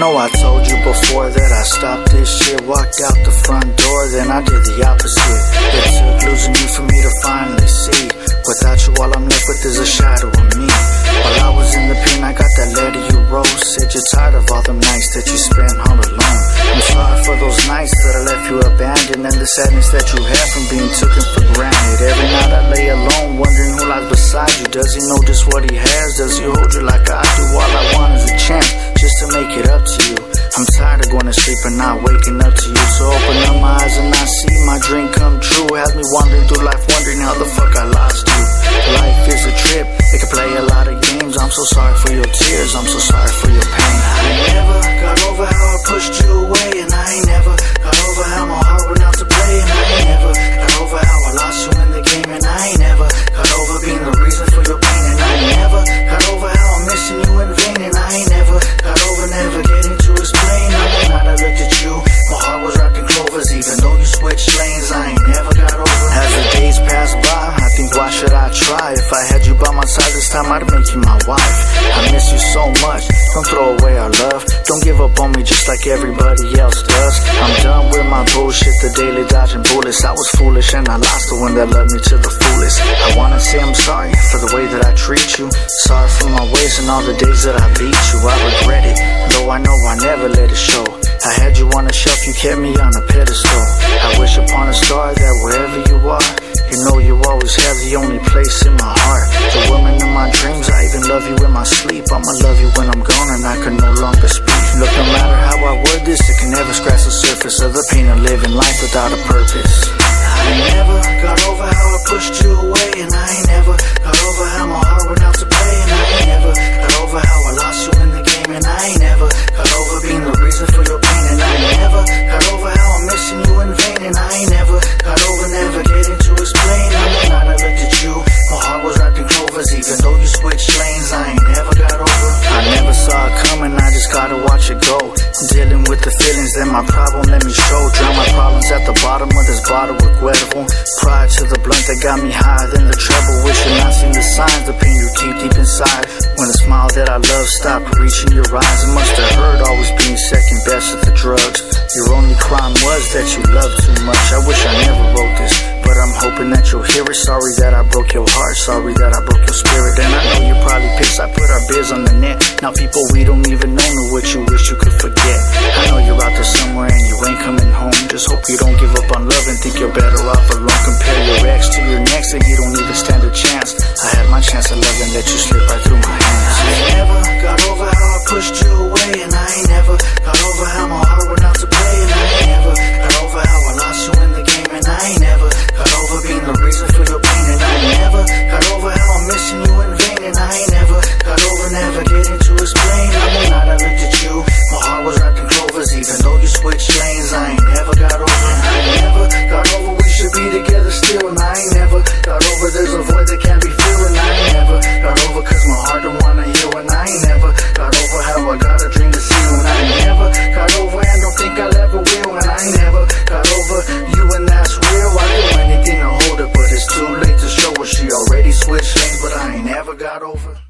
know I told you before that I stopped this shit. Walked out the front door, then I did the opposite. It took losing you for me to finally see. Without you, all I'm left with is a shadow of me. While I was in the pen, I got that letter you wrote. Said you're tired of all the nights that you spent all alone. I'm sorry for those nights that I left you abandoned and the sadness that you had from being taken for granted. Every night I lay alone, wondering who lies beside you. Does he know just what he has? Does he hold you like I do? All I want is a chance just to make it up to you. I'm tired of going to sleep and not waking up to you. So open up my eyes and I see my dream come true. Has me wandering through life, wondering how the fuck I lost you. Life is a trip, it can play a lot of games. I'm so sorry for your tears, I'm so sorry for your pain. I never got over how I pushed you away, even though you switched lanes, I ain't never got over. As the days pass by, I think why should I try? If I had you by my side this time, I'd make you my wife. I miss you so much, don't throw away our love. Don't give up on me just like everybody else does. I'm done with my bullshit, the daily dodging bullets. I was foolish and I lost the one that loved me to the fullest. I wanna say I'm sorry for the way that I treat you. Sorry for my ways and all the days that I beat you. I regret it, though I know I never let it show. I had you on a shelf, you kept me on a pedestal. I wish upon a star that wherever you are, you know you always have the only place in my heart. The woman in my dreams, I even love you in my sleep. I'ma love you when I'm gone and I can no longer speak. Look, no matter how I word this, it can never scratch the surface of the pain of living life without a purpose. I never got over how I pushed you away, and I ain't never got over how my heart went out to play, my problem let me show. Drown my problems at the bottom of this bottle with. Pride to the blunt that got me higher than the treble. Wishing I seen the signs, the pain you keep deep inside. When the smile that I love stopped reaching your eyes, it must have hurt always being second best at the drugs. Your only crime was that you loved too much. I wish I never wrote this. But I'm hoping that you'll hear it. Sorry that I broke your heart. Sorry that I broke your spirit. And I know you're probably pissed. I put our biz on the net. Now people we don't even know know what you wish you could you don't give up on love and think you're better off alone. Compare your ex to your next and you don't even stand a chance. I had my chance of love and let you slip right through I ain't never